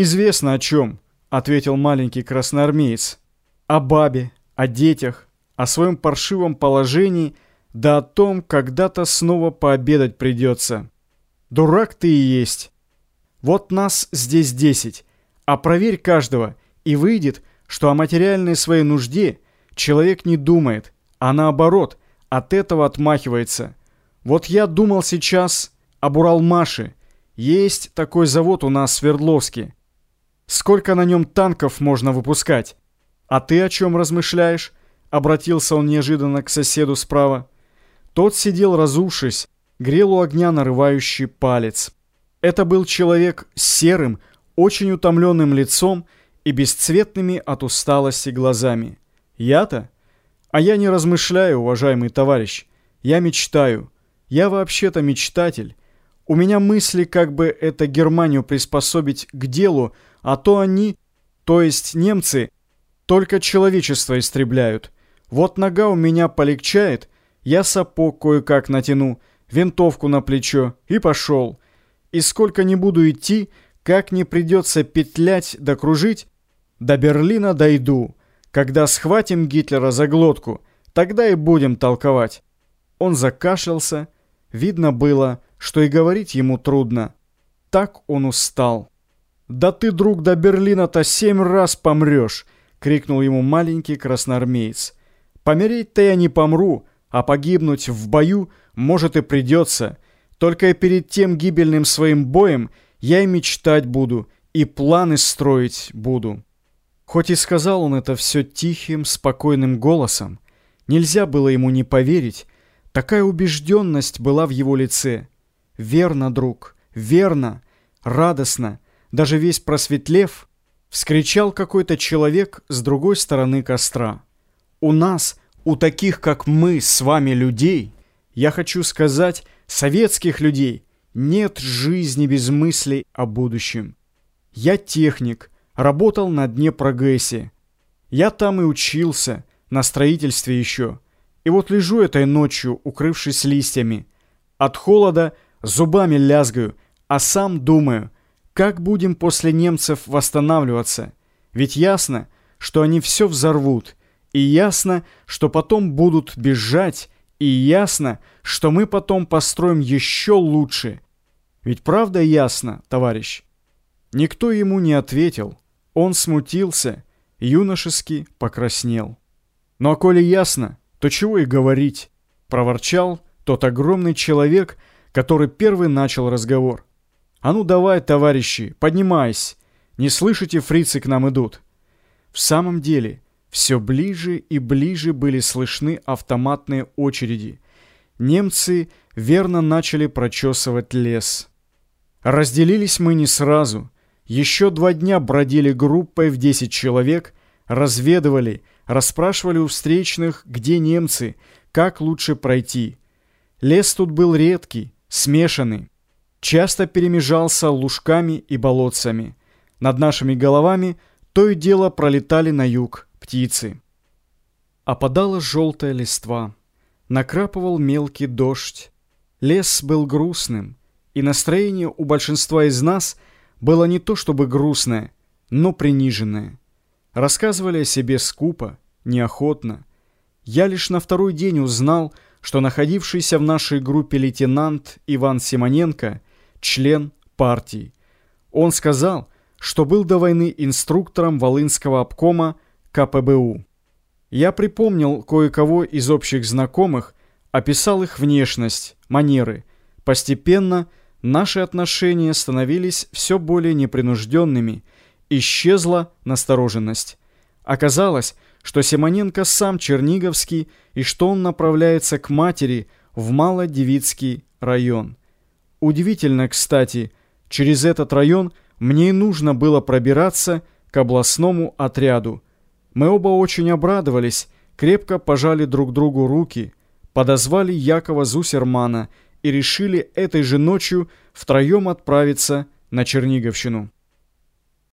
«Известно о чем», — ответил маленький красноармеец. «О бабе, о детях, о своем паршивом положении, да о том, когда-то снова пообедать придется. Дурак ты и есть. Вот нас здесь десять, а проверь каждого, и выйдет, что о материальной своей нужде человек не думает, а наоборот, от этого отмахивается. Вот я думал сейчас об Уралмаше. Есть такой завод у нас в Свердловске. Сколько на нем танков можно выпускать? А ты о чем размышляешь? Обратился он неожиданно к соседу справа. Тот сидел разувшись, грел у огня нарывающий палец. Это был человек с серым, очень утомленным лицом и бесцветными от усталости глазами. Я-то? А я не размышляю, уважаемый товарищ. Я мечтаю. Я вообще-то мечтатель. У меня мысли, как бы это Германию приспособить к делу, а то они, то есть немцы, только человечество истребляют. Вот нога у меня полегчает, я сапог кое-как натяну, винтовку на плечо и пошел. И сколько не буду идти, как не придется петлять да кружить, до Берлина дойду. Когда схватим Гитлера за глотку, тогда и будем толковать. Он закашлялся, видно было, что и говорить ему трудно. Так он устал. «Да ты, друг, до Берлина-то семь раз помрешь!» — крикнул ему маленький красноармеец. «Помереть-то я не помру, а погибнуть в бою, может, и придется. Только перед тем гибельным своим боем я и мечтать буду, и планы строить буду». Хоть и сказал он это все тихим, спокойным голосом, нельзя было ему не поверить, такая убежденность была в его лице — «Верно, друг, верно!» Радостно, даже весь просветлев, вскричал какой-то человек с другой стороны костра. «У нас, у таких, как мы с вами людей, я хочу сказать, советских людей, нет жизни без мыслей о будущем. Я техник, работал на дне прогрессе. Я там и учился, на строительстве еще. И вот лежу этой ночью, укрывшись листьями. От холода – зубами лязгаю, а сам думаю, как будем после немцев восстанавливаться. Ведь ясно, что они все взорвут, и ясно, что потом будут бежать, и ясно, что мы потом построим еще лучше. Ведь правда ясно, товарищ? Никто ему не ответил. Он смутился, юношески покраснел. Ну а коли ясно, то чего и говорить, проворчал тот огромный человек, который первый начал разговор. «А ну давай, товарищи, поднимайся! Не слышите, фрицы к нам идут!» В самом деле, все ближе и ближе были слышны автоматные очереди. Немцы верно начали прочесывать лес. Разделились мы не сразу. Еще два дня бродили группой в 10 человек, разведывали, расспрашивали у встречных, где немцы, как лучше пройти. Лес тут был редкий, смешанный, часто перемежался лужками и болотцами. Над нашими головами то и дело пролетали на юг птицы. Опадала желтая листва, накрапывал мелкий дождь. Лес был грустным, и настроение у большинства из нас было не то чтобы грустное, но приниженное. Рассказывали о себе скупо, неохотно. Я лишь на второй день узнал, что находившийся в нашей группе лейтенант Иван Симоненко – член партии. Он сказал, что был до войны инструктором Волынского обкома КПБУ. Я припомнил кое-кого из общих знакомых, описал их внешность, манеры. Постепенно наши отношения становились все более непринужденными, исчезла настороженность. Оказалось, что Симоненко сам Черниговский и что он направляется к матери в Малодевицкий район. Удивительно, кстати, через этот район мне и нужно было пробираться к областному отряду. Мы оба очень обрадовались, крепко пожали друг другу руки, подозвали Якова Зусермана и решили этой же ночью втроем отправиться на Черниговщину.